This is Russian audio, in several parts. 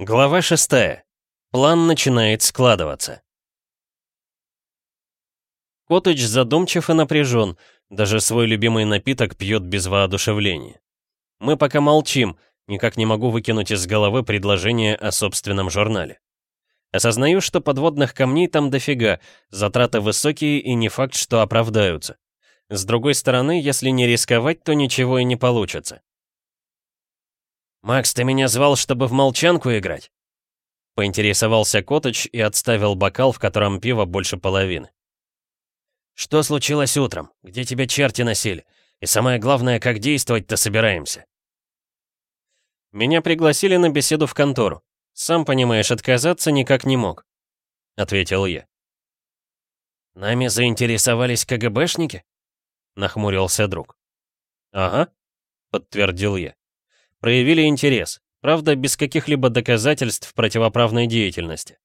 Глава 6. План начинает складываться. Коттедж задумчив и напряжен, даже свой любимый напиток пьет без воодушевления. Мы пока молчим, никак не могу выкинуть из головы предложение о собственном журнале. Осознаю, что подводных камней там дофига, затраты высокие и не факт, что оправдаются. С другой стороны, если не рисковать, то ничего и не получится. «Макс, ты меня звал, чтобы в молчанку играть?» Поинтересовался Коточ и отставил бокал, в котором пиво больше половины. «Что случилось утром? Где тебя черти носили? И самое главное, как действовать-то собираемся?» «Меня пригласили на беседу в контору. Сам понимаешь, отказаться никак не мог», — ответил я. «Нами заинтересовались КГБшники?» — нахмурился друг. «Ага», — подтвердил я проявили интерес, правда, без каких-либо доказательств противоправной деятельности.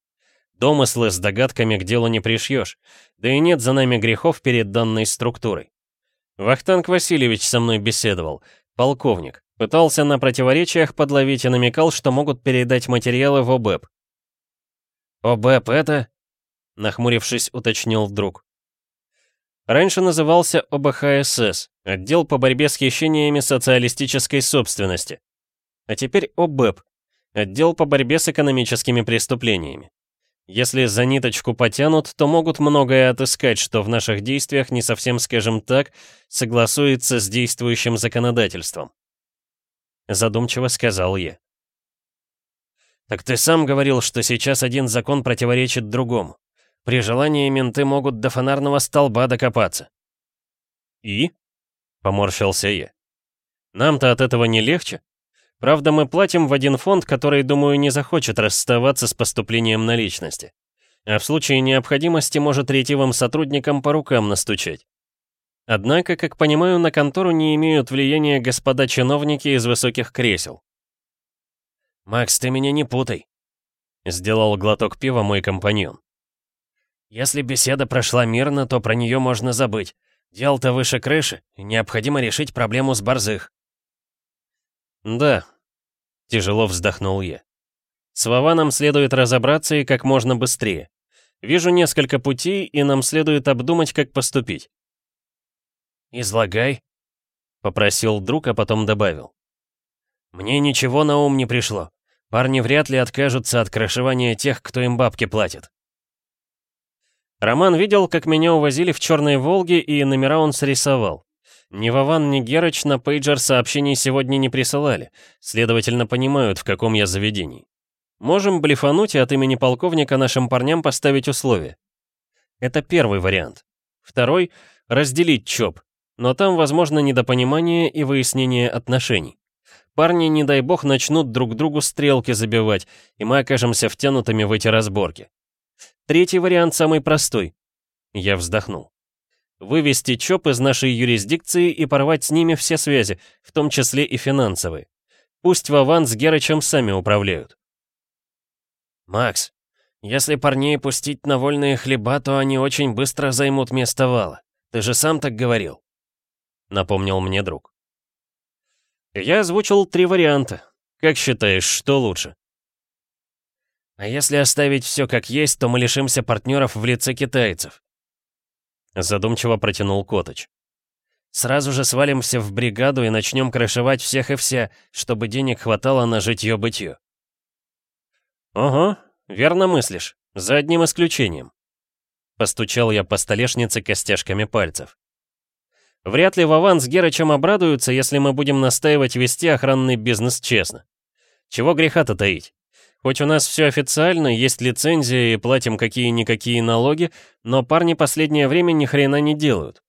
Домыслы с догадками к делу не пришьешь, да и нет за нами грехов перед данной структурой. Вахтанг Васильевич со мной беседовал, полковник, пытался на противоречиях подловить и намекал, что могут передать материалы в ОБЭП. «ОБЭП это?» — нахмурившись, уточнил вдруг. Раньше назывался ОБХСС, отдел по борьбе с хищениями социалистической собственности. А теперь ОБЭП, отдел по борьбе с экономическими преступлениями. Если за ниточку потянут, то могут многое отыскать, что в наших действиях не совсем, скажем так, согласуется с действующим законодательством. Задумчиво сказал я. Так ты сам говорил, что сейчас один закон противоречит другому. При желании менты могут до фонарного столба докопаться. И? Поморщился я. Нам-то от этого не легче? Правда, мы платим в один фонд, который, думаю, не захочет расставаться с поступлением наличности. А в случае необходимости может ретивым сотрудникам по рукам настучать. Однако, как понимаю, на контору не имеют влияния господа чиновники из высоких кресел. «Макс, ты меня не путай», — сделал глоток пива мой компаньон. «Если беседа прошла мирно, то про нее можно забыть. Дело-то выше крыши, и необходимо решить проблему с борзых. «Да», — тяжело вздохнул я. «С Вованом следует разобраться и как можно быстрее. Вижу несколько путей, и нам следует обдумать, как поступить». «Излагай», — попросил друг, а потом добавил. «Мне ничего на ум не пришло. Парни вряд ли откажутся от крышевания тех, кто им бабки платит». Роман видел, как меня увозили в черной «Волге», и номера он срисовал. Ни Вован, ни Герыч на пейджер сообщений сегодня не присылали, следовательно, понимают, в каком я заведении. Можем блефануть и от имени полковника нашим парням поставить условия. Это первый вариант. Второй — разделить ЧОП, но там возможно недопонимание и выяснение отношений. Парни, не дай бог, начнут друг другу стрелки забивать, и мы окажемся втянутыми в эти разборки. Третий вариант самый простой. Я вздохнул вывести ЧОП из нашей юрисдикции и порвать с ними все связи, в том числе и финансовые. Пусть Вован с Герычем сами управляют. «Макс, если парней пустить на вольные хлеба, то они очень быстро займут место вала. Ты же сам так говорил», — напомнил мне друг. Я озвучил три варианта. Как считаешь, что лучше? А если оставить все как есть, то мы лишимся партнеров в лице китайцев. Задумчиво протянул Коточ. Сразу же свалимся в бригаду и начнем крышевать всех и вся, чтобы денег хватало на житье-бытье. Ого, верно мыслишь, за одним исключением. Постучал я по столешнице костяшками пальцев. Вряд ли Вован с Герычем обрадуются, если мы будем настаивать вести охранный бизнес честно. Чего греха-то таить? Хоть у нас все официально, есть лицензия и платим какие-никакие налоги, но парни последнее время ни хрена не делают.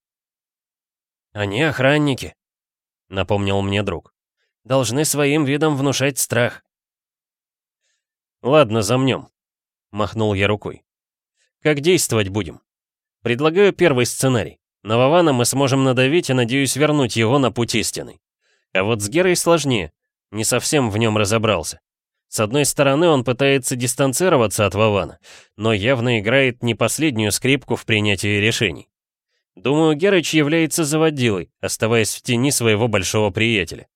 Они охранники, напомнил мне друг. Должны своим видом внушать страх. Ладно, замнем, махнул я рукой. Как действовать будем? Предлагаю первый сценарий. На Вована мы сможем надавить и, надеюсь, вернуть его на путь истинный. А вот с Герой сложнее. Не совсем в нем разобрался. С одной стороны, он пытается дистанцироваться от Вована, но явно играет не последнюю скрипку в принятии решений. Думаю, Герыч является заводилой, оставаясь в тени своего большого приятеля.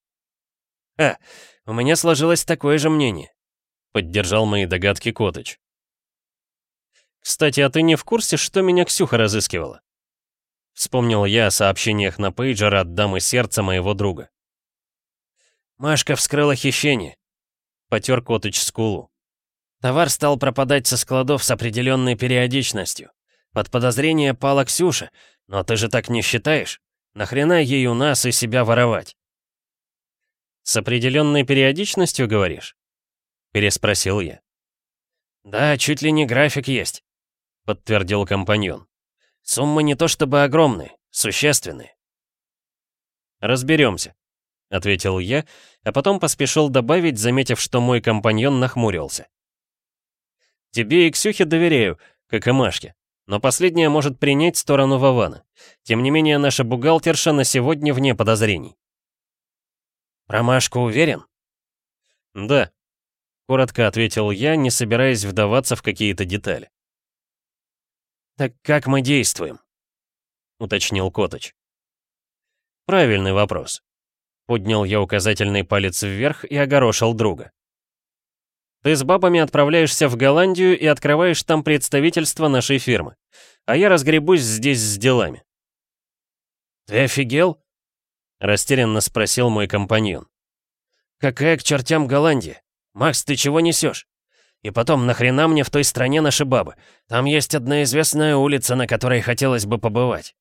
«А, у меня сложилось такое же мнение», — Поддержал мои догадки Котыч. «Кстати, а ты не в курсе, что меня Ксюха разыскивала?» Вспомнил я о сообщениях на пейджер от дамы сердца моего друга. «Машка вскрыла хищение», — потер Котыч скулу. «Товар стал пропадать со складов с определенной периодичностью. Под подозрение пала Ксюша, но ты же так не считаешь? Нахрена ей у нас и себя воровать?» «С определенной периодичностью, говоришь?» — переспросил я. «Да, чуть ли не график есть. — подтвердил компаньон. «Суммы не то чтобы огромные, существенные». «Разберемся», — ответил я, а потом поспешил добавить, заметив, что мой компаньон нахмурился. «Тебе и Ксюхе доверяю, как и Машке, но последняя может принять сторону Вована. Тем не менее, наша бухгалтерша на сегодня вне подозрений». «Про Машку уверен?» «Да», — коротко ответил я, не собираясь вдаваться в какие-то детали. «Так как мы действуем?» — уточнил Коточ. «Правильный вопрос». Поднял я указательный палец вверх и огорошил друга. «Ты с бабами отправляешься в Голландию и открываешь там представительство нашей фирмы, а я разгребусь здесь с делами». «Ты офигел?» — растерянно спросил мой компаньон. «Какая к чертям Голландия? Макс, ты чего несешь?» И потом, нахрена мне в той стране наши бабы? Там есть одна известная улица, на которой хотелось бы побывать.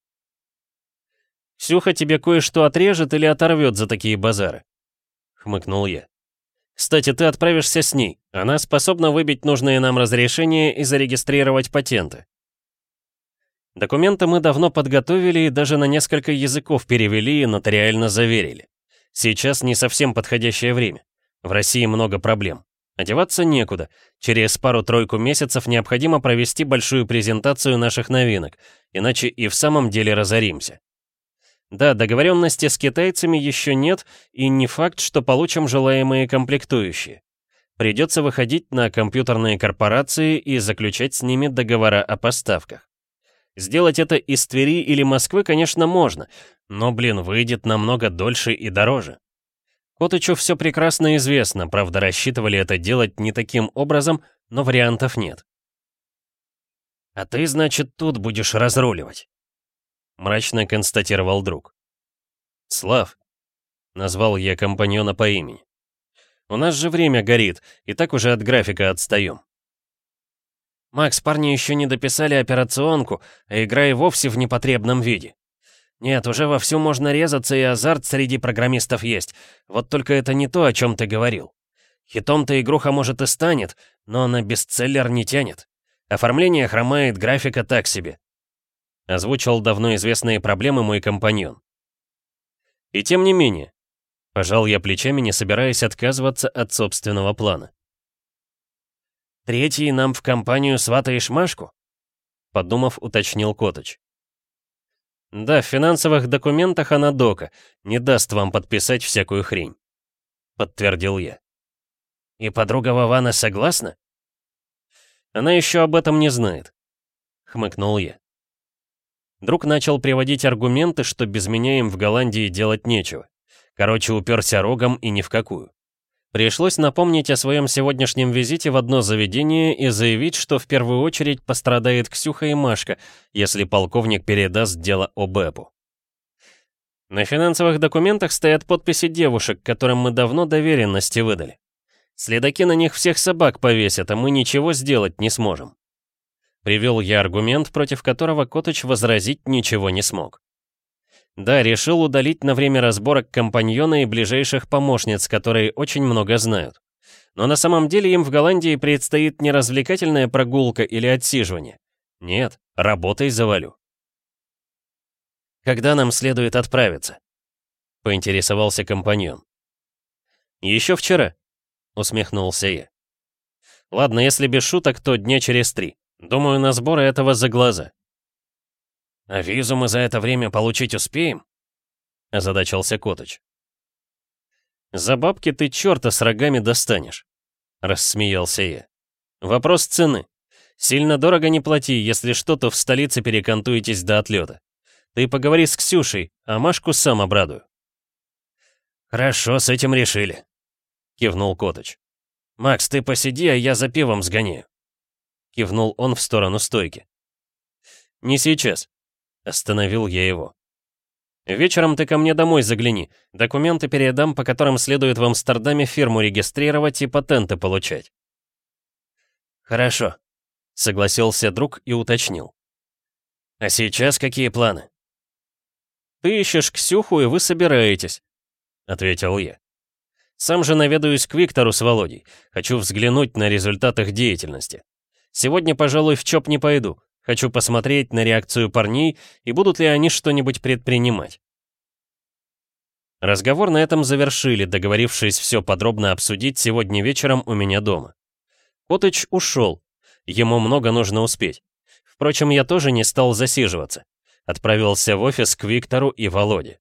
«Ксюха тебе кое-что отрежет или оторвет за такие базары?» — хмыкнул я. «Кстати, ты отправишься с ней. Она способна выбить нужные нам разрешения и зарегистрировать патенты». Документы мы давно подготовили и даже на несколько языков перевели и нотариально заверили. Сейчас не совсем подходящее время. В России много проблем. Одеваться некуда. Через пару-тройку месяцев необходимо провести большую презентацию наших новинок, иначе и в самом деле разоримся. Да, договоренности с китайцами еще нет, и не факт, что получим желаемые комплектующие. Придется выходить на компьютерные корпорации и заключать с ними договора о поставках. Сделать это из Твери или Москвы, конечно, можно, но, блин, выйдет намного дольше и дороже. Котычу все прекрасно известно, правда, рассчитывали это делать не таким образом, но вариантов нет. «А ты, значит, тут будешь разруливать», — мрачно констатировал друг. «Слав», — назвал я компаньона по имени. «У нас же время горит, и так уже от графика отстаем». «Макс, парни еще не дописали операционку, а игра и вовсе в непотребном виде. Нет, уже вовсю можно резаться, и азарт среди программистов есть. Вот только это не то, о чем ты говорил. Хитом-то игруха может и станет, но на бестселлер не тянет. Оформление хромает, графика так себе. Озвучил давно известные проблемы мой компаньон. И тем не менее, пожал я плечами, не собираясь отказываться от собственного плана. «Третий нам в компанию сватаешь Машку?» Подумав, уточнил Коточ. Да, в финансовых документах она дока, не даст вам подписать всякую хрень. Подтвердил я. И подруга Вована согласна? Она еще об этом не знает. Хмыкнул я. Друг начал приводить аргументы, что без меня им в Голландии делать нечего. Короче, уперся рогом и ни в какую. Пришлось напомнить о своем сегодняшнем визите в одно заведение и заявить, что в первую очередь пострадает Ксюха и Машка, если полковник передаст дело ОБЭПу. На финансовых документах стоят подписи девушек, которым мы давно доверенности выдали. Следаки на них всех собак повесят, а мы ничего сделать не сможем. Привел я аргумент, против которого Коточ возразить ничего не смог. Да, решил удалить на время разборок компаньона и ближайших помощниц, которые очень много знают. Но на самом деле им в Голландии предстоит не развлекательная прогулка или отсиживание. Нет, работой завалю. «Когда нам следует отправиться?» — поинтересовался компаньон. «Еще вчера», — усмехнулся я. «Ладно, если без шуток, то дня через три. Думаю, на сборы этого за глаза. «А визу мы за это время получить успеем?» — озадачился Коточ. «За бабки ты черта с рогами достанешь», — рассмеялся я. «Вопрос цены. Сильно дорого не плати, если что, то в столице перекантуетесь до отлета. Ты поговори с Ксюшей, а Машку сам обрадую». «Хорошо, с этим решили», — кивнул Коточ. «Макс, ты посиди, а я за пивом сгоняю», — кивнул он в сторону стойки. «Не сейчас», — остановил я его. «Вечером ты ко мне домой загляни, документы передам, по которым следует в Амстердаме фирму регистрировать и патенты получать». «Хорошо», — согласился друг и уточнил. «А сейчас какие планы?» «Ты ищешь Ксюху, и вы собираетесь», — ответил я. «Сам же наведаюсь к Виктору с Володей. Хочу взглянуть на результат их деятельности. Сегодня, пожалуй, в ЧОП не пойду. Хочу посмотреть на реакцию парней и будут ли они что-нибудь предпринимать». Разговор на этом завершили, договорившись все подробно обсудить сегодня вечером у меня дома. Котыч ушел. Ему много нужно успеть. Впрочем, я тоже не стал засиживаться. Отправился в офис к Виктору и Володе.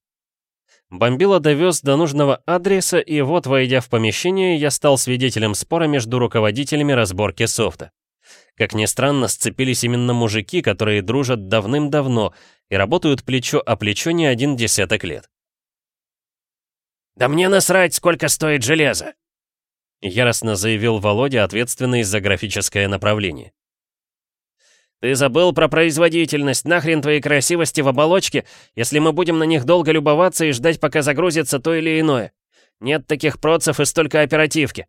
Бомбила довез до нужного адреса, и вот, войдя в помещение, я стал свидетелем спора между руководителями разборки софта. Как ни странно, сцепились именно мужики, которые дружат давным-давно и работают плечо о плечо не один десяток лет. «Да мне насрать, сколько стоит железо!» Яростно заявил Володя, ответственный за графическое направление. «Ты забыл про производительность, нахрен твоей красивости в оболочке, если мы будем на них долго любоваться и ждать, пока загрузится то или иное. Нет таких процев и столько оперативки!»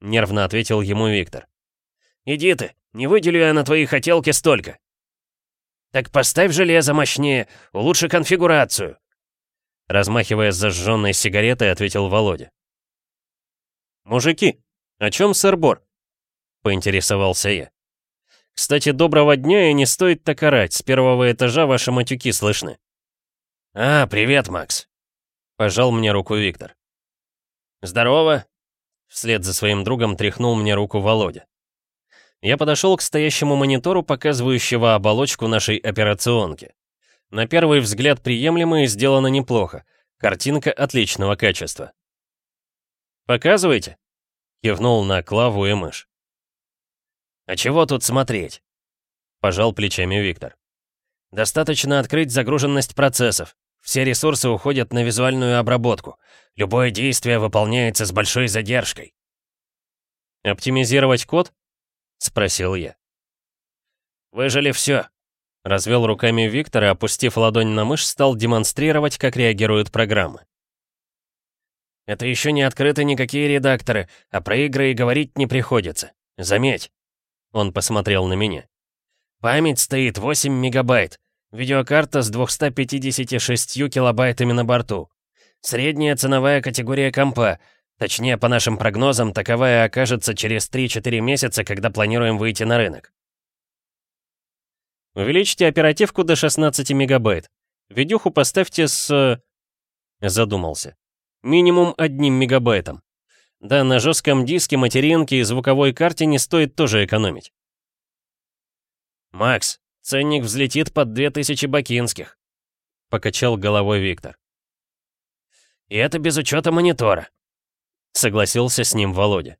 Нервно ответил ему Виктор. «Иди ты, не выделю я на твои хотелки столько!» «Так поставь железо мощнее, улучши конфигурацию!» Размахивая зажженной сигаретой, ответил Володя. «Мужики, о чем сэр-бор?» — поинтересовался я. «Кстати, доброго дня и не стоит так орать, с первого этажа ваши матюки слышны». «А, привет, Макс», — пожал мне руку Виктор. «Здорово», — вслед за своим другом тряхнул мне руку Володя. Я подошел к стоящему монитору, показывающего оболочку нашей операционки. На первый взгляд приемлемо и сделано неплохо. Картинка отличного качества. «Показывайте», — кивнул на Клаву и мышь. «А чего тут смотреть?» — пожал плечами Виктор. «Достаточно открыть загруженность процессов. Все ресурсы уходят на визуальную обработку. Любое действие выполняется с большой задержкой». «Оптимизировать код?» — спросил я. «Выжили все», — развел руками Виктор и, опустив ладонь на мышь, стал демонстрировать, как реагируют программы. Это еще не открыты никакие редакторы, а про игры и говорить не приходится. Заметь. Он посмотрел на меня. Память стоит 8 мегабайт. Видеокарта с 256 килобайтами на борту. Средняя ценовая категория компа. Точнее, по нашим прогнозам, таковая окажется через 3-4 месяца, когда планируем выйти на рынок. Увеличьте оперативку до 16 мегабайт. Видюху поставьте с... Задумался. Минимум одним мегабайтом. Да, на жестком диске, материнке и звуковой карте не стоит тоже экономить. «Макс, ценник взлетит под 2000 бакинских», — покачал головой Виктор. «И это без учета монитора», — согласился с ним Володя.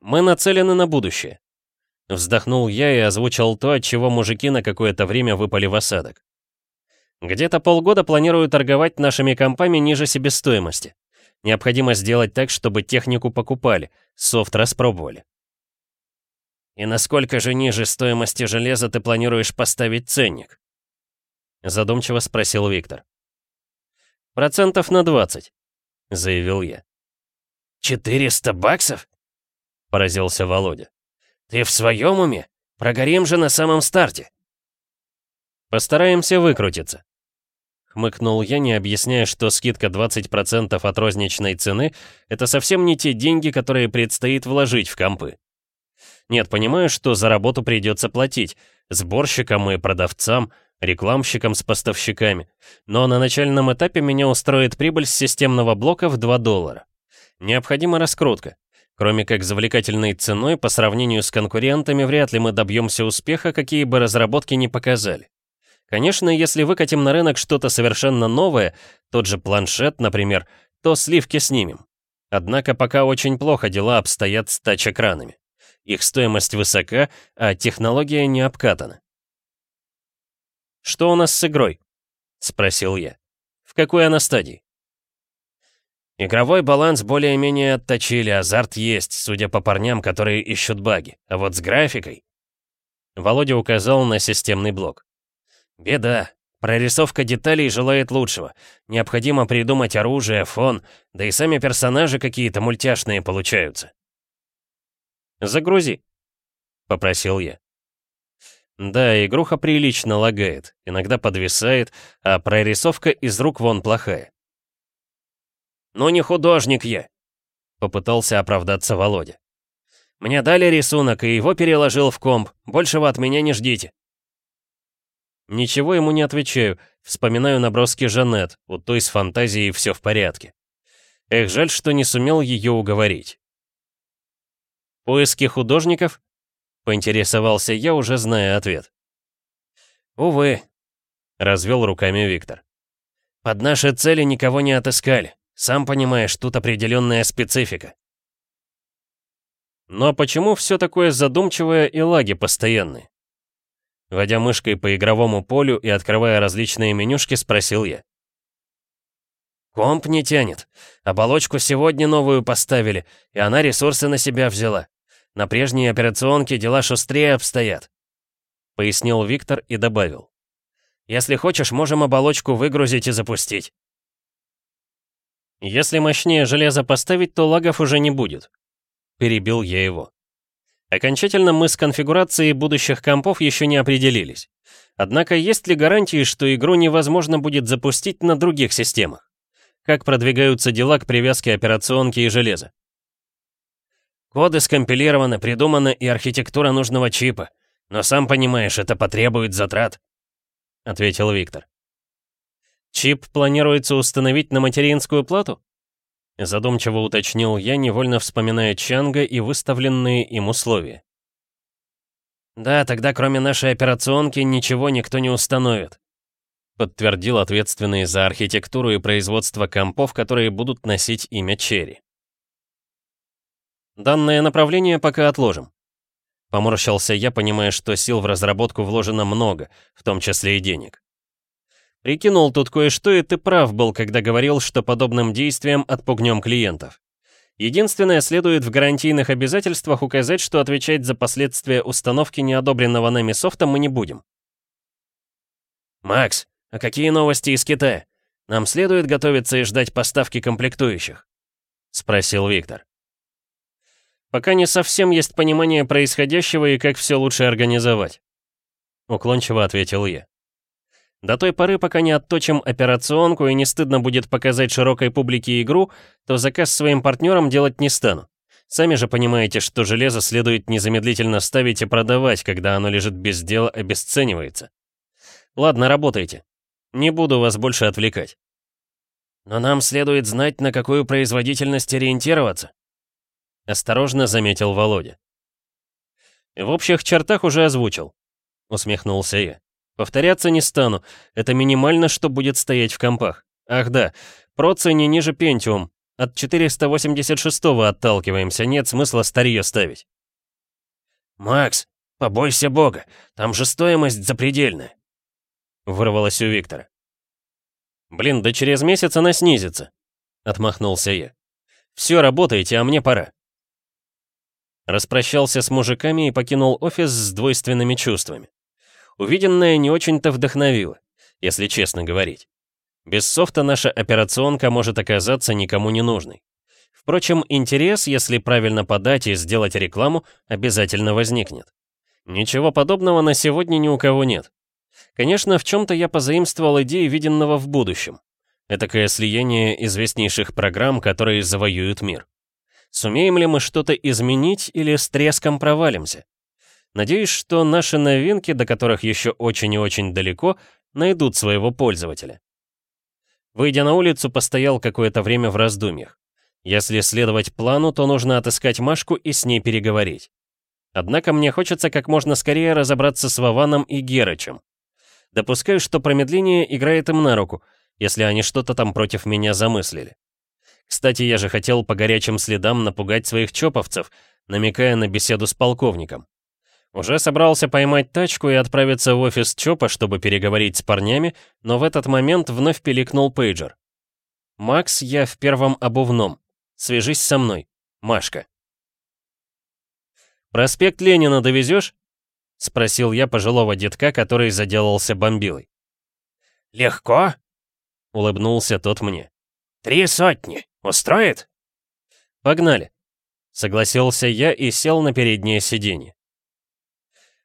«Мы нацелены на будущее», — вздохнул я и озвучил то, от чего мужики на какое-то время выпали в осадок. Где-то полгода планирую торговать нашими компами ниже себестоимости. Необходимо сделать так, чтобы технику покупали, софт распробовали. «И насколько же ниже стоимости железа ты планируешь поставить ценник?» Задумчиво спросил Виктор. «Процентов на 20», — заявил я. «400 баксов?» — поразился Володя. «Ты в своем уме? Прогорим же на самом старте!» «Постараемся выкрутиться», Хмыкнул я, не объясняя, что скидка 20% от розничной цены — это совсем не те деньги, которые предстоит вложить в компы. Нет, понимаю, что за работу придется платить. Сборщикам и продавцам, рекламщикам с поставщиками. Но на начальном этапе меня устроит прибыль с системного блока в 2 доллара. Необходима раскрутка. Кроме как завлекательной ценой, по сравнению с конкурентами, вряд ли мы добьемся успеха, какие бы разработки ни показали. Конечно, если выкатим на рынок что-то совершенно новое, тот же планшет, например, то сливки снимем. Однако пока очень плохо дела обстоят с тач-экранами. Их стоимость высока, а технология не обкатана. «Что у нас с игрой?» — спросил я. «В какой она стадии?» Игровой баланс более-менее отточили, азарт есть, судя по парням, которые ищут баги. А вот с графикой... Володя указал на системный блок. Беда. Прорисовка деталей желает лучшего. Необходимо придумать оружие, фон, да и сами персонажи какие-то мультяшные получаются. «Загрузи», — попросил я. Да, игруха прилично лагает, иногда подвисает, а прорисовка из рук вон плохая. «Ну не художник я», — попытался оправдаться Володя. «Мне дали рисунок, и его переложил в комп. Большего от меня не ждите». Ничего ему не отвечаю, вспоминаю наброски Жанет, у той с фантазией все в порядке. Эх, жаль, что не сумел ее уговорить. «Поиски художников?» — поинтересовался я, уже зная ответ. «Увы», — развел руками Виктор. «Под наши цели никого не отыскали. Сам понимаешь, тут определенная специфика. Но почему все такое задумчивое и лаги постоянные? Водя мышкой по игровому полю и открывая различные менюшки, спросил я. Комп не тянет. Оболочку сегодня новую поставили, и она ресурсы на себя взяла. На прежней операционке дела шустрее обстоят. Пояснил Виктор и добавил. Если хочешь, можем оболочку выгрузить и запустить. Если мощнее железо поставить, то лагов уже не будет. Перебил я его. Окончательно мы с конфигурацией будущих компов еще не определились. Однако есть ли гарантии, что игру невозможно будет запустить на других системах? Как продвигаются дела к привязке операционки и железа? Коды скомпилированы, придуманы и архитектура нужного чипа. Но сам понимаешь, это потребует затрат», — ответил Виктор. «Чип планируется установить на материнскую плату?» Задумчиво уточнил я, невольно вспоминая Чанга и выставленные им условия. «Да, тогда кроме нашей операционки ничего никто не установит», подтвердил ответственный за архитектуру и производство компов, которые будут носить имя Черри. «Данное направление пока отложим», Поморщился я, понимая, что сил в разработку вложено много, в том числе и денег. Прикинул тут кое-что, и ты прав был, когда говорил, что подобным действием отпугнем клиентов. Единственное, следует в гарантийных обязательствах указать, что отвечать за последствия установки неодобренного нами софта мы не будем. «Макс, а какие новости из Китая? Нам следует готовиться и ждать поставки комплектующих?» — спросил Виктор. «Пока не совсем есть понимание происходящего и как все лучше организовать», — уклончиво ответил я. До той поры, пока не отточим операционку и не стыдно будет показать широкой публике игру, то заказ своим партнерам делать не стану. Сами же понимаете, что железо следует незамедлительно ставить и продавать, когда оно лежит без дела, обесценивается. Ладно, работайте. Не буду вас больше отвлекать. Но нам следует знать, на какую производительность ориентироваться. Осторожно заметил Володя. В общих чертах уже озвучил. Усмехнулся я. Повторяться не стану, это минимально, что будет стоять в компах. Ах да, процы не ниже Pentium. От 486-го отталкиваемся, нет смысла старье ставить. «Макс, побойся бога, там же стоимость запредельная», — вырвалось у Виктора. «Блин, да через месяц она снизится», — отмахнулся я. «Все, работайте, а мне пора». Распрощался с мужиками и покинул офис с двойственными чувствами. Увиденное не очень-то вдохновило, если честно говорить. Без софта наша операционка может оказаться никому не нужной. Впрочем, интерес, если правильно подать и сделать рекламу, обязательно возникнет. Ничего подобного на сегодня ни у кого нет. Конечно, в чем-то я позаимствовал идеи, виденного в будущем. Этакое слияние известнейших программ, которые завоюют мир. Сумеем ли мы что-то изменить или с треском провалимся? Надеюсь, что наши новинки, до которых еще очень и очень далеко, найдут своего пользователя. Выйдя на улицу, постоял какое-то время в раздумьях. Если следовать плану, то нужно отыскать Машку и с ней переговорить. Однако мне хочется как можно скорее разобраться с Вованом и Герычем. Допускаю, что промедление играет им на руку, если они что-то там против меня замыслили. Кстати, я же хотел по горячим следам напугать своих чоповцев, намекая на беседу с полковником. Уже собрался поймать тачку и отправиться в офис ЧОПа, чтобы переговорить с парнями, но в этот момент вновь пиликнул пейджер. Макс, я в первом обувном. Свяжись со мной. Машка. «Проспект Ленина довезешь?» — спросил я пожилого детка, который заделался бомбилой. «Легко?» — улыбнулся тот мне. «Три сотни. Устроит?» «Погнали», — согласился я и сел на переднее сиденье.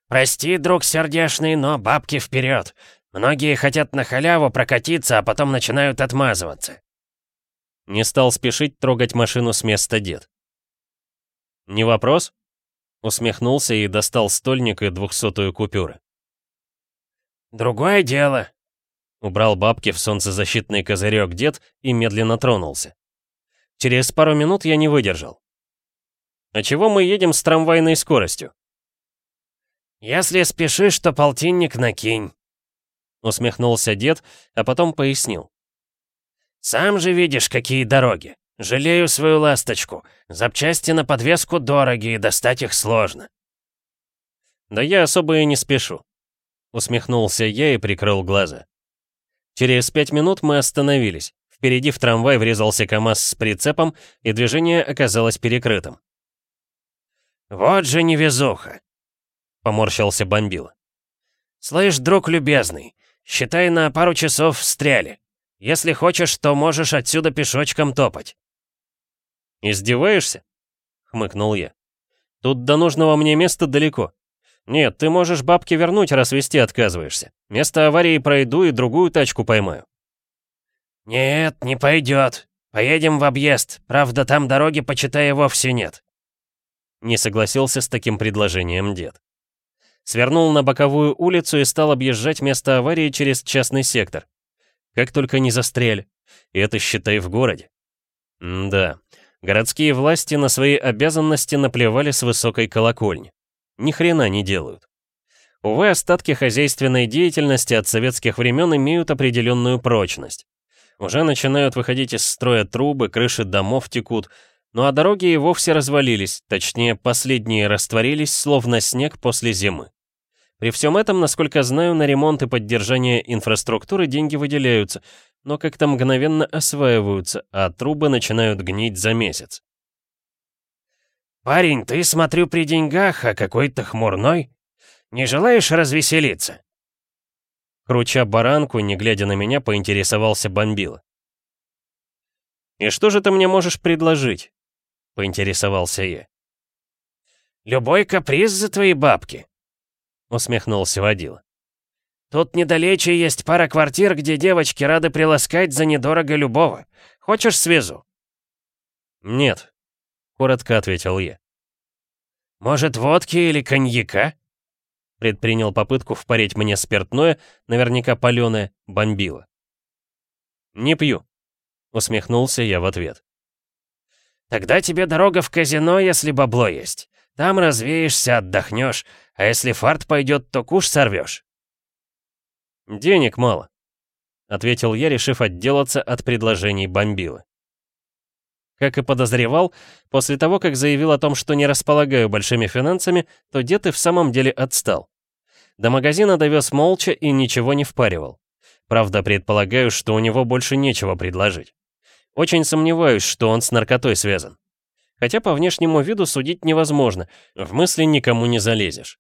«Прости, друг сердешный, но бабки вперед. Многие хотят на халяву прокатиться, а потом начинают отмазываться». Не стал спешить трогать машину с места дед. «Не вопрос?» Усмехнулся и достал стольник и двухсотую купюры. «Другое дело», Убрал бабки в солнцезащитный козырек дед и медленно тронулся. Через пару минут я не выдержал. «А чего мы едем с трамвайной скоростью?» «Если спешишь, то полтинник накинь», — усмехнулся дед, а потом пояснил. «Сам же видишь, какие дороги. Жалею свою ласточку. Запчасти на подвеску дороги, и достать их сложно». «Да я особо и не спешу», — усмехнулся я и прикрыл глаза. Через пять минут мы остановились. Впереди в трамвай врезался КамАЗ с прицепом, и движение оказалось перекрытым. «Вот же невезуха!» — поморщился бомбила. «Слышь, друг любезный, считай, на пару часов встряли. Если хочешь, то можешь отсюда пешочком топать». «Издеваешься?» — хмыкнул я. «Тут до нужного мне места далеко. «Нет, ты можешь бабки вернуть, раз вести отказываешься. Место аварии пройду и другую тачку поймаю». «Нет, не пойдет. Поедем в объезд. Правда, там дороги, почитай, вовсе нет». Не согласился с таким предложением дед. Свернул на боковую улицу и стал объезжать место аварии через частный сектор. Как только не застряли. И это, считай, в городе. М да, городские власти на свои обязанности наплевали с высокой колокольни ни хрена не делают. Увы, остатки хозяйственной деятельности от советских времен имеют определенную прочность. Уже начинают выходить из строя трубы, крыши домов текут, ну а дороги и вовсе развалились, точнее, последние растворились, словно снег после зимы. При всем этом, насколько знаю, на ремонт и поддержание инфраструктуры деньги выделяются, но как-то мгновенно осваиваются, а трубы начинают гнить за месяц. «Парень, ты, смотрю, при деньгах, а какой-то хмурной. Не желаешь развеселиться?» Круча баранку, не глядя на меня, поинтересовался Бомбила. «И что же ты мне можешь предложить?» — поинтересовался я. «Любой каприз за твои бабки», — усмехнулся водила. «Тут недалече есть пара квартир, где девочки рады приласкать за недорого любого. Хочешь связу?» «Нет», коротко ответил я. «Может, водки или коньяка?» Предпринял попытку впарить мне спиртное, наверняка паленое, бомбило. «Не пью», — усмехнулся я в ответ. «Тогда тебе дорога в казино, если бабло есть. Там развеешься, отдохнешь, а если фарт пойдет, то куш сорвешь». «Денег мало», — ответил я, решив отделаться от предложений бомбилы. Как и подозревал, после того, как заявил о том, что не располагаю большими финансами, то дед и в самом деле отстал. До магазина довез молча и ничего не впаривал. Правда, предполагаю, что у него больше нечего предложить. Очень сомневаюсь, что он с наркотой связан. Хотя по внешнему виду судить невозможно, в мысли никому не залезешь.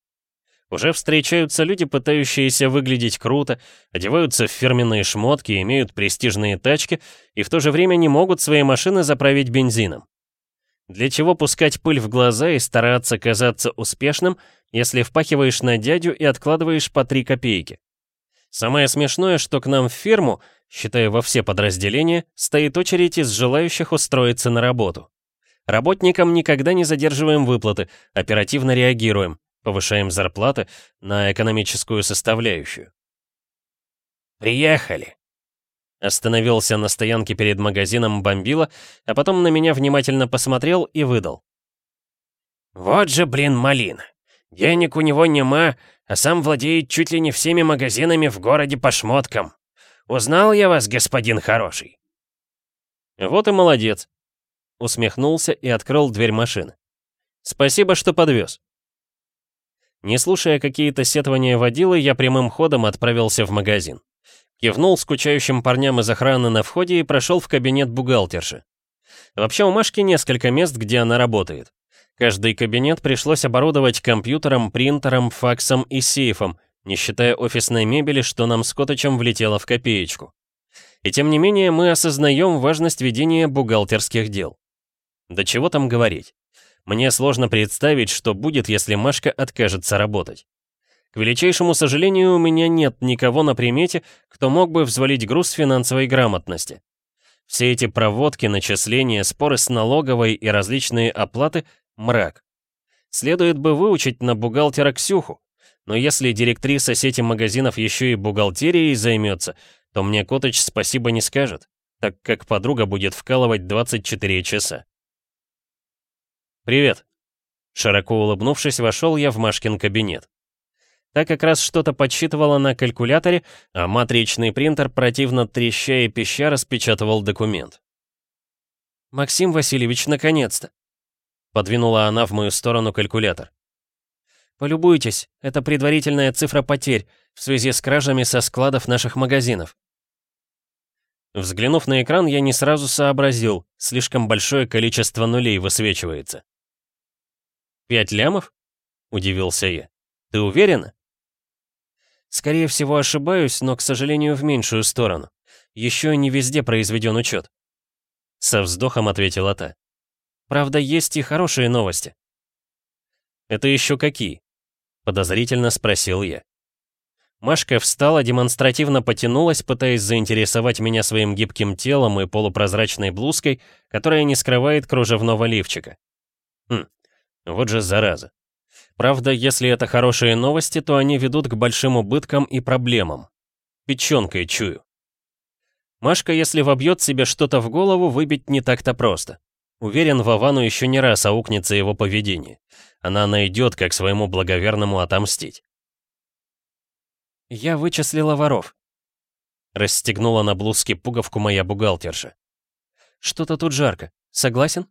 Уже встречаются люди, пытающиеся выглядеть круто, одеваются в фирменные шмотки, имеют престижные тачки и в то же время не могут свои машины заправить бензином. Для чего пускать пыль в глаза и стараться казаться успешным, если впахиваешь на дядю и откладываешь по 3 копейки? Самое смешное, что к нам в фирму, считая во все подразделения, стоит очередь из желающих устроиться на работу. Работникам никогда не задерживаем выплаты, оперативно реагируем, повышаем зарплаты на экономическую составляющую. «Приехали!» Остановился на стоянке перед магазином бомбила, а потом на меня внимательно посмотрел и выдал. «Вот же, блин, малина! Денег у него нема, а сам владеет чуть ли не всеми магазинами в городе по шмоткам. Узнал я вас, господин хороший!» «Вот и молодец!» Усмехнулся и открыл дверь машины. «Спасибо, что подвез. Не слушая какие-то сетования водилы, я прямым ходом отправился в магазин. Кивнул скучающим парням из охраны на входе и прошел в кабинет бухгалтерши. Вообще у Машки несколько мест, где она работает. Каждый кабинет пришлось оборудовать компьютером, принтером, факсом и сейфом, не считая офисной мебели, что нам с Коточем влетело в копеечку. И тем не менее мы осознаем важность ведения бухгалтерских дел. Да чего там говорить. Мне сложно представить, что будет, если Машка откажется работать. К величайшему сожалению, у меня нет никого на примете, кто мог бы взвалить груз финансовой грамотности. Все эти проводки, начисления, споры с налоговой и различные оплаты — мрак. Следует бы выучить на бухгалтера Ксюху, но если директриса сети магазинов еще и бухгалтерией займется, то мне Коточ спасибо не скажет, так как подруга будет вкалывать 24 часа. «Привет!» Широко улыбнувшись, вошел я в Машкин кабинет. Та как раз что-то подсчитывала на калькуляторе, а матричный принтер, противно треща и пища, распечатывал документ. «Максим Васильевич, наконец-то!» Подвинула она в мою сторону калькулятор. «Полюбуйтесь, это предварительная цифра потерь в связи с кражами со складов наших магазинов». Взглянув на экран, я не сразу сообразил, слишком большое количество нулей высвечивается. «Пять лямов?» — удивился я. «Ты уверена?» Скорее всего, ошибаюсь, но, к сожалению, в меньшую сторону. Еще не везде произведен учет. Со вздохом ответила та. Правда, есть и хорошие новости. Это еще какие? Подозрительно спросил я. Машка встала, демонстративно потянулась, пытаясь заинтересовать меня своим гибким телом и полупрозрачной блузкой, которая не скрывает кружевного лифчика. Хм, вот же зараза. Правда, если это хорошие новости, то они ведут к большим убыткам и проблемам. Печенкой чую. Машка, если вобьет себе что-то в голову, выбить не так-то просто. Уверен, Вовану еще не раз аукнется его поведение. Она найдет, как своему благоверному отомстить. «Я вычислила воров», — расстегнула на блузке пуговку моя бухгалтерша. «Что-то тут жарко. Согласен?»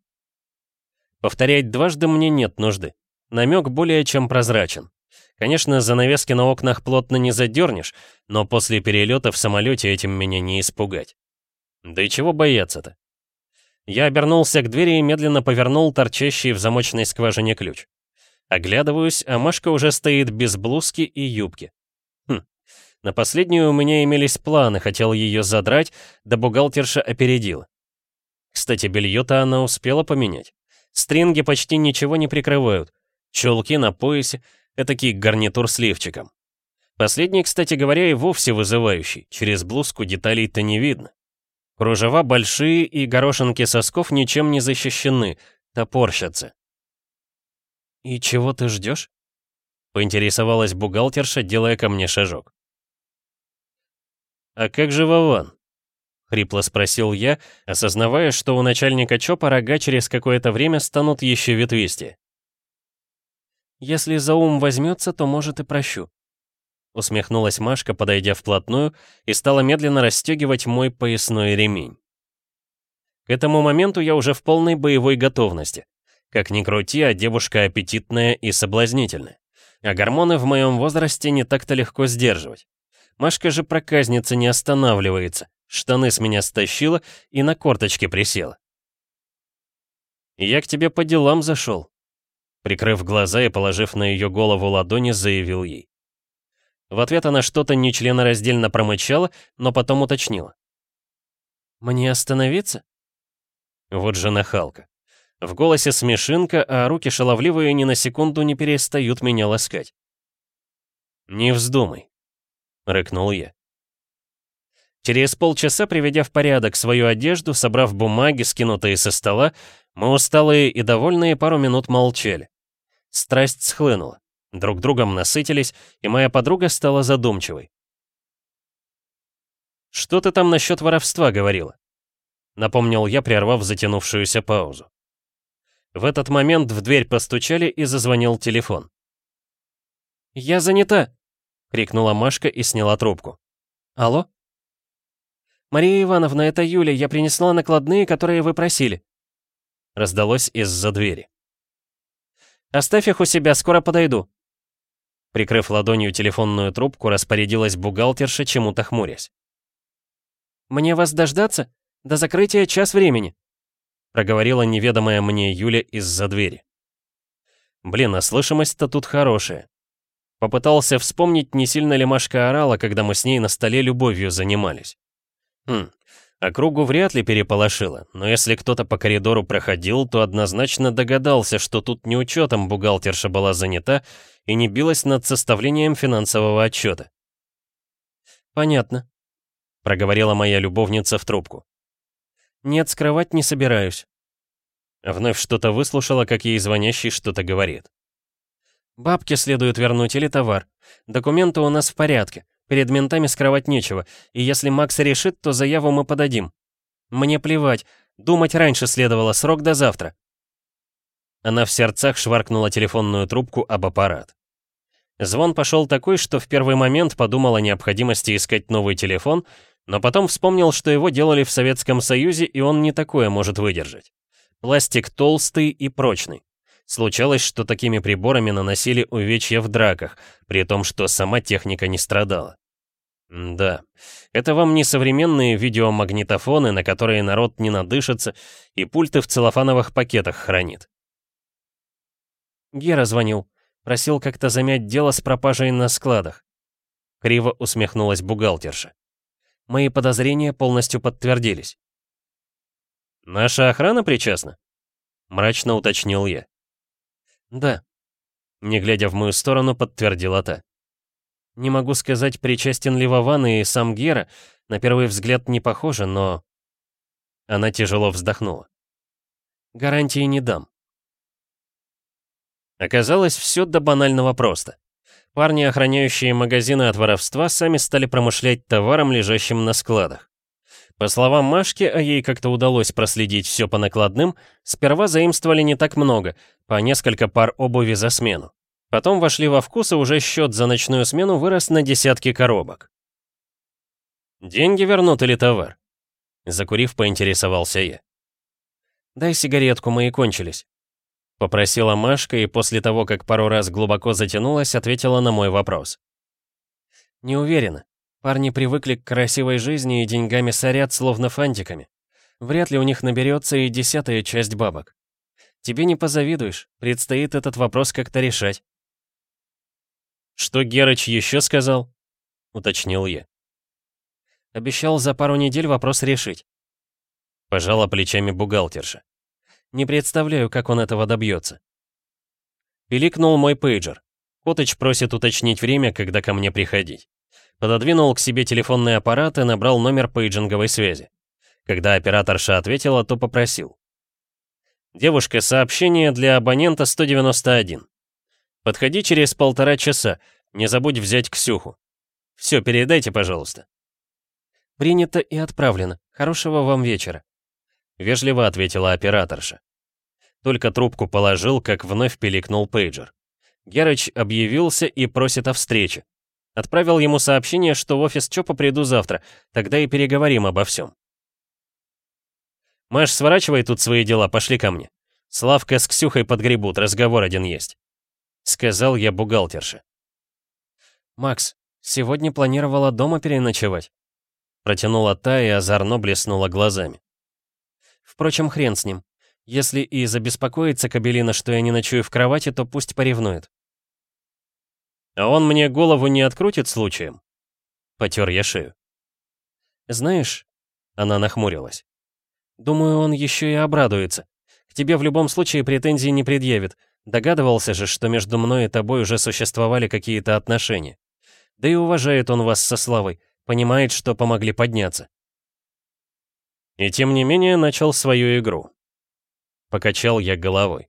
Повторять дважды мне нет нужды. Намек более чем прозрачен. Конечно, занавески на окнах плотно не задернешь, но после перелета в самолете этим меня не испугать. Да и чего бояться-то? Я обернулся к двери и медленно повернул торчащий в замочной скважине ключ. Оглядываюсь, а Машка уже стоит без блузки и юбки. Хм, на последнюю у меня имелись планы, хотел ее задрать, да бухгалтерша опередила. Кстати, белье-то она успела поменять. Стринги почти ничего не прикрывают, Чулки на поясе, этакий гарнитур с лифчиком. Последний, кстати говоря, и вовсе вызывающий, через блузку деталей-то не видно. Кружева большие и горошинки сосков ничем не защищены, топорщатся. «И чего ты ждешь? поинтересовалась бухгалтерша, делая ко мне шажок. «А как же Вован?» — хрипло спросил я, осознавая, что у начальника ЧОПа рога через какое-то время станут еще ветвистее. Если за ум возьмется, то, может, и прощу. Усмехнулась Машка, подойдя вплотную, и стала медленно расстегивать мой поясной ремень. К этому моменту я уже в полной боевой готовности. Как ни крути, а девушка аппетитная и соблазнительная. А гормоны в моем возрасте не так-то легко сдерживать. Машка же проказница не останавливается, штаны с меня стащила и на корточки присела. «Я к тебе по делам зашел», Прикрыв глаза и положив на ее голову ладони, заявил ей. В ответ она что-то нечленораздельно промычала, но потом уточнила. «Мне остановиться?» Вот же нахалка. В голосе смешинка, а руки шаловливые ни на секунду не перестают меня ласкать. «Не вздумай», — рыкнул я. Через полчаса, приведя в порядок свою одежду, собрав бумаги, скинутые со стола, мы усталые и довольные пару минут молчали. Страсть схлынула. Друг другом насытились, и моя подруга стала задумчивой. «Что ты там насчет воровства говорила?» Напомнил я, прервав затянувшуюся паузу. В этот момент в дверь постучали и зазвонил телефон. «Я занята!» — крикнула Машка и сняла трубку. «Алло?» «Мария Ивановна, это Юля, я принесла накладные, которые вы просили». Раздалось из-за двери. Оставь их у себя, скоро подойду». Прикрыв ладонью телефонную трубку, распорядилась бухгалтерша, чему-то хмурясь. «Мне вас дождаться? До закрытия час времени», проговорила неведомая мне Юля из-за двери. Блин, а слышимость-то тут хорошая. Попытался вспомнить, не сильно ли Машка орала, когда мы с ней на столе любовью занимались. Хм, округу вряд ли переполошила, но если кто-то по коридору проходил, то однозначно догадался, что тут не учетом бухгалтерша была занята и не билась над составлением финансового отчета. «Понятно», — проговорила моя любовница в трубку. «Нет, скрывать не собираюсь». Вновь что-то выслушала, как ей звонящий что-то говорит. «Бабки следует вернуть или товар. Документы у нас в порядке. Перед ментами скрывать нечего, и если Макс решит, то заяву мы подадим. Мне плевать, думать раньше следовало, срок до завтра». Она в сердцах шваркнула телефонную трубку об аппарат. Звон пошел такой, что в первый момент подумал о необходимости искать новый телефон, но потом вспомнил, что его делали в Советском Союзе, и он не такое может выдержать. Пластик толстый и прочный. Случалось, что такими приборами наносили увечья в драках, при том, что сама техника не страдала. да, это вам не современные видеомагнитофоны, на которые народ не надышится, и пульты в целлофановых пакетах хранит. Гера звонил. Просил как-то замять дело с пропажей на складах. Криво усмехнулась бухгалтерша. Мои подозрения полностью подтвердились. «Наша охрана причастна?» Мрачно уточнил я. «Да», — не глядя в мою сторону, подтвердила та. «Не могу сказать, причастен ли Вован и сам Гера, на первый взгляд не похоже, но...» Она тяжело вздохнула. «Гарантии не дам». Оказалось, все до банального просто. Парни, охраняющие магазины от воровства, сами стали промышлять товаром, лежащим на складах. По словам Машки, а ей как-то удалось проследить все по накладным, сперва заимствовали не так много, по несколько пар обуви за смену. Потом вошли во вкус, и уже счет за ночную смену вырос на десятки коробок. «Деньги вернут или товар?» Закурив, поинтересовался я. «Дай сигаретку, мои кончились». Попросила Машка и после того, как пару раз глубоко затянулась, ответила на мой вопрос. «Не уверена. Парни привыкли к красивой жизни и деньгами сорят, словно фантиками. Вряд ли у них наберется и десятая часть бабок. Тебе не позавидуешь, предстоит этот вопрос как-то решать. «Что Герыч еще сказал?» — уточнил я. Обещал за пару недель вопрос решить. Пожала плечами бухгалтерша. Не представляю, как он этого добьется. Пиликнул мой пейджер. Котыч просит уточнить время, когда ко мне приходить пододвинул к себе телефонный аппарат и набрал номер пейджинговой связи. Когда операторша ответила, то попросил. «Девушка, сообщение для абонента 191. Подходи через полтора часа, не забудь взять Ксюху. Все, передайте, пожалуйста». «Принято и отправлено. Хорошего вам вечера», — вежливо ответила операторша. Только трубку положил, как вновь пиликнул пейджер. Герыч объявился и просит о встрече. Отправил ему сообщение, что в офис ЧОПа приду завтра, тогда и переговорим обо всем. «Маш, сворачивай тут свои дела, пошли ко мне. Славка с Ксюхой подгребут, разговор один есть», — сказал я бухгалтерше. «Макс, сегодня планировала дома переночевать», — протянула та и озорно блеснула глазами. «Впрочем, хрен с ним. Если и забеспокоится Кабелина, что я не ночую в кровати, то пусть поревнует. А он мне голову не открутит случаем? Потер я шею. Знаешь, она нахмурилась. Думаю, он еще и обрадуется. К тебе в любом случае претензий не предъявит. Догадывался же, что между мной и тобой уже существовали какие-то отношения. Да и уважает он вас со Славой, понимает, что помогли подняться. И тем не менее начал свою игру. Покачал я головой.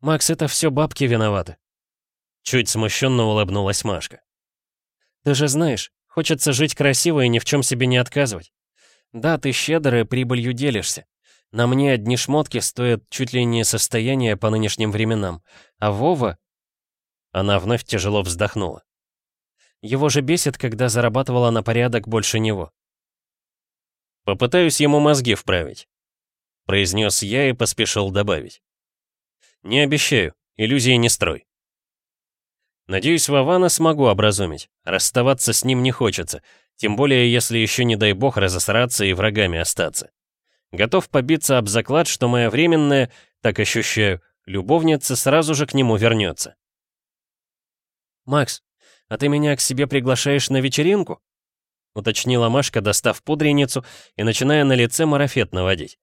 «Макс, это все бабки виноваты. Чуть смущенно улыбнулась Машка. «Ты же знаешь, хочется жить красиво и ни в чем себе не отказывать. Да, ты щедр и прибылью делишься. На мне одни шмотки стоят чуть ли не состояние по нынешним временам. А Вова...» Она вновь тяжело вздохнула. Его же бесит, когда зарабатывала на порядок больше него. «Попытаюсь ему мозги вправить», — произнес я и поспешил добавить. «Не обещаю, иллюзии не строй». Надеюсь, Вавана смогу образумить. Расставаться с ним не хочется. Тем более, если еще не дай бог разосраться и врагами остаться. Готов побиться об заклад, что моя временная, так ощущаю, любовница сразу же к нему вернется. «Макс, а ты меня к себе приглашаешь на вечеринку?» — уточнила Машка, достав пудреницу и начиная на лице марафет наводить.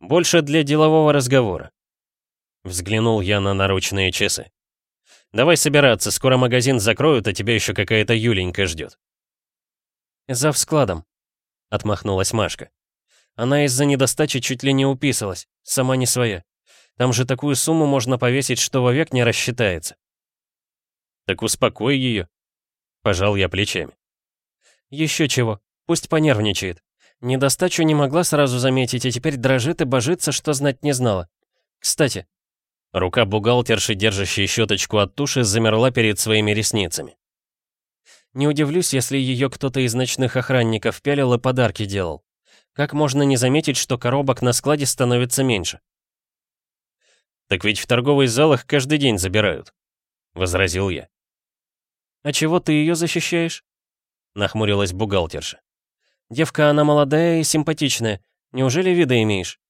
«Больше для делового разговора», — взглянул я на наручные часы. «Давай собираться, скоро магазин закроют, а тебя еще какая-то Юленька ждет». «За складом», — отмахнулась Машка. «Она из-за недостачи чуть ли не уписалась, сама не своя. Там же такую сумму можно повесить, что вовек не рассчитается». «Так успокой ее», — пожал я плечами. «Еще чего, пусть понервничает. Недостачу не могла сразу заметить, а теперь дрожит и божится, что знать не знала. Кстати...» Рука бухгалтерши, держащей щеточку от туши, замерла перед своими ресницами. «Не удивлюсь, если ее кто-то из ночных охранников пялил и подарки делал. Как можно не заметить, что коробок на складе становится меньше?» «Так ведь в торговый зал их каждый день забирают», — возразил я. «А чего ты ее защищаешь?» — нахмурилась бухгалтерша. «Девка она молодая и симпатичная. Неужели вида имеешь?»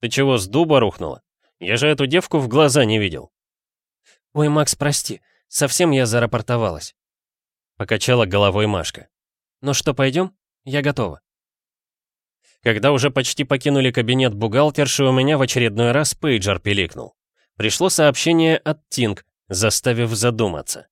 «Ты чего, с дуба рухнула? Я же эту девку в глаза не видел». «Ой, Макс, прости. Совсем я зарапортовалась». Покачала головой Машка. «Ну что, пойдем? Я готова». Когда уже почти покинули кабинет бухгалтерши, у меня в очередной раз пейджер пиликнул. Пришло сообщение от Тинг, заставив задуматься.